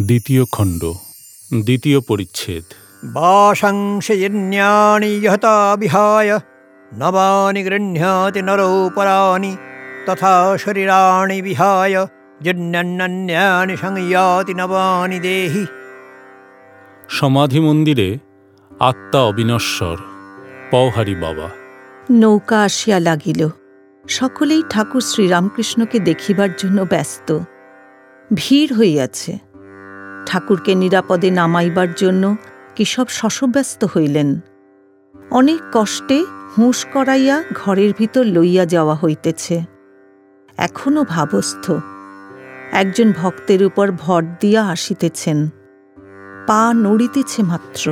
দ্বিতীয় খণ্ড দ্বিতীয় পরিচ্ছেদ। বাসাংশজন্যানি ইহতা বিহায় নবানি গৃহ্যাতি নরোপরাণি তথা শরীরাণি বিহায় জন্যান্যানি সংয়াতি নবানি দেহি। সমাধি মন্দিরে আত্মা অবিনশ্বর পওহারি বাবা। নৌকা আসিয়া লাগিল। সকলেই ঠাকুর শ্রীরামকৃষ্ণকে দেখিবার জন্য ব্যস্ত। ভিড় হইয়াছে। ঠাকুরকে নিরাপদে নামাইবার জন্য কেশব শশব্যস্ত হইলেন। অনেক কষ্টে হুঁশ করাইয়া ঘরের ভিতর লইয়া যাওয়া হইতেছে। এখনও ভাবস্থ, একজন ভক্তের উপর ভর দিয়া আসিতেছেন। পা নড়িতেছে মাত্র।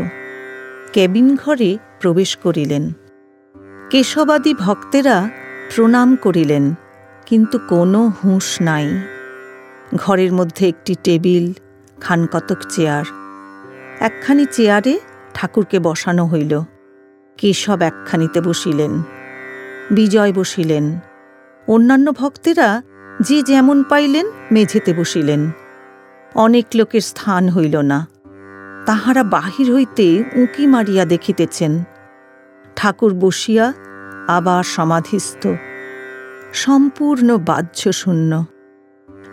কেবিন ঘরে প্রবেশ করিলেন। কেশবাদী ভক্তেরা প্রণাম করিলেন, কিন্তু কোনো হুঁশ নাই। ঘরের মধ্যে একটি টেবিল খানকতক চেয়ার। একখানি চেয়ারে ঠাকুরকে বসানো হইল। কেশব একখানিতে বসিলেন, বিজয় বসিলেন। অন্যান্য ভক্তেরা যে যেমন পাইলেন মেঝেতে বসিলেন। অনেক লোকের স্থান হইল না। তাহারা বাহির হইতে উঁকি মারিয়া দেখিতেছেন। ঠাকুর বসিয়া আবার সমাধিস্থ। সম্পূর্ণ বাহ্য শূন্য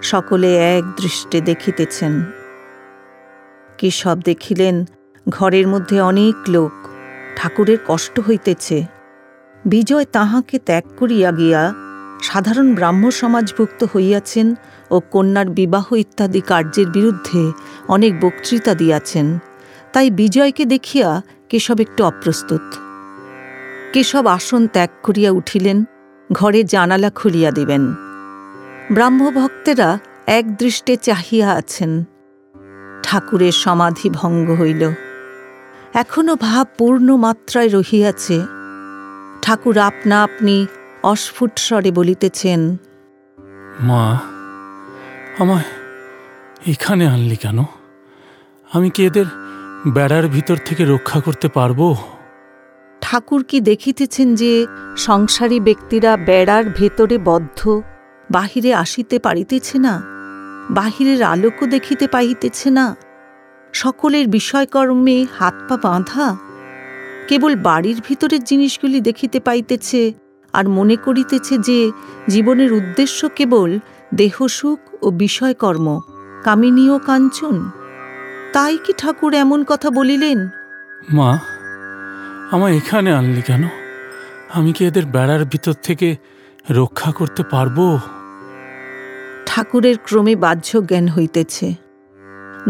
সকলে এক দৃষ্টে দেখিতেছেন। কেশব দেখিলেন? ঘরের মধ্যে অনেক লোক। ঠাকুরের কষ্ট হইতেছে। বিজয় তাহাকে ত্যাগ করিয়া গিয়া সাধারণ ব্রাহ্ম সমাজভুক্ত হইয়াছেন ও কন্যার বিবাহ ইত্যাদি কার্যের বিরুদ্ধে অনেক বক্তৃতা দিয়াছেন। তাই বিজয়কে দেখিয়া কেশব একটু অপ্রস্তুত। কেশব আসন ত্যাগ করিয়া উঠিলেন, ঘরে জানালা খুলিয়া দিবেন। ব্রাহ্মভক্তেরা এক দৃষ্টে চাহিয়া আছেন। ঠাকুরের সমাধি ভঙ্গ হইল। এখনও ভাব পূর্ণ মাত্রায় রহিয়াছে। ঠাকুর আপনা আপনি অস্ফুট স্বরে বলিতেছেন মা আমায় এখানে আনলি কেন? আমি কি এদের বেড়ার ভিতর থেকে রক্ষা করতে পারব? ঠাকুর কি দেখিতেছেন যে সংসারী ব্যক্তিরা বেড়ার ভেতরে বদ্ধ বাহিরে আসিতে পারিতেছে না? বাহিরের আলোকও দেখিতে পাইতেছে না। সকলের বিষয়কর্মে হাত পা বাঁধা। কেবল বাড়ির ভিতরের জিনিসগুলি দেখিতে পাইতেছে আর মনে করিতেছে যে জীবনের উদ্দেশ্য কেবল দেহসুখ ও বিষয়কর্ম, কামিনী ও কাঞ্চন। তাই কি ঠাকুর এমন কথা বলিলেন? মা, আমায় এখানে আনলি কেন? আমি কি এদের বেড়ার ভিতর থেকে রক্ষা করতে পারব? ঠাকুরের ক্রমে বাহ্য জ্ঞান হইতেছে।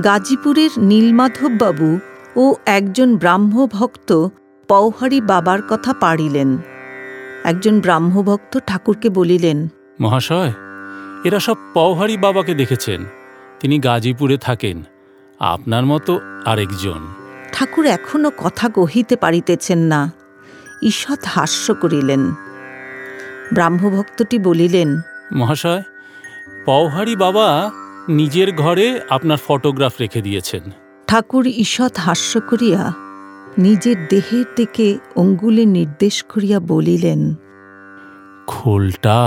গাজীপুরের নীলমাধববাবু ও একজন ব্রাহ্মভক্ত পৌহারি বাবার কথা পাড়িলেন। একজন ব্রাহ্মভক্ত ঠাকুরকে বলিলেন মহাশয় এরা সব পওহারি বাবাকে দেখেছেন। তিনি গাজীপুরে থাকেন। আপনার মতো আরেকজন। ঠাকুর এখনও কথা কহিতে পারিতেছেন না। ঈষৎ হাস্য করিলেন। ব্রাহ্মভক্তটি বলিলেন মহাশয় পওহারি বাবা নিজের ঘরে আপনার ফটোগ্রাফ রেখে দিয়েছেন। ঠাকুর ঈষৎ হাস্য করিয়া নিজের দেহের দিকে অঙ্গুলে নির্দেশ করিয়া বলিলেন খোলটা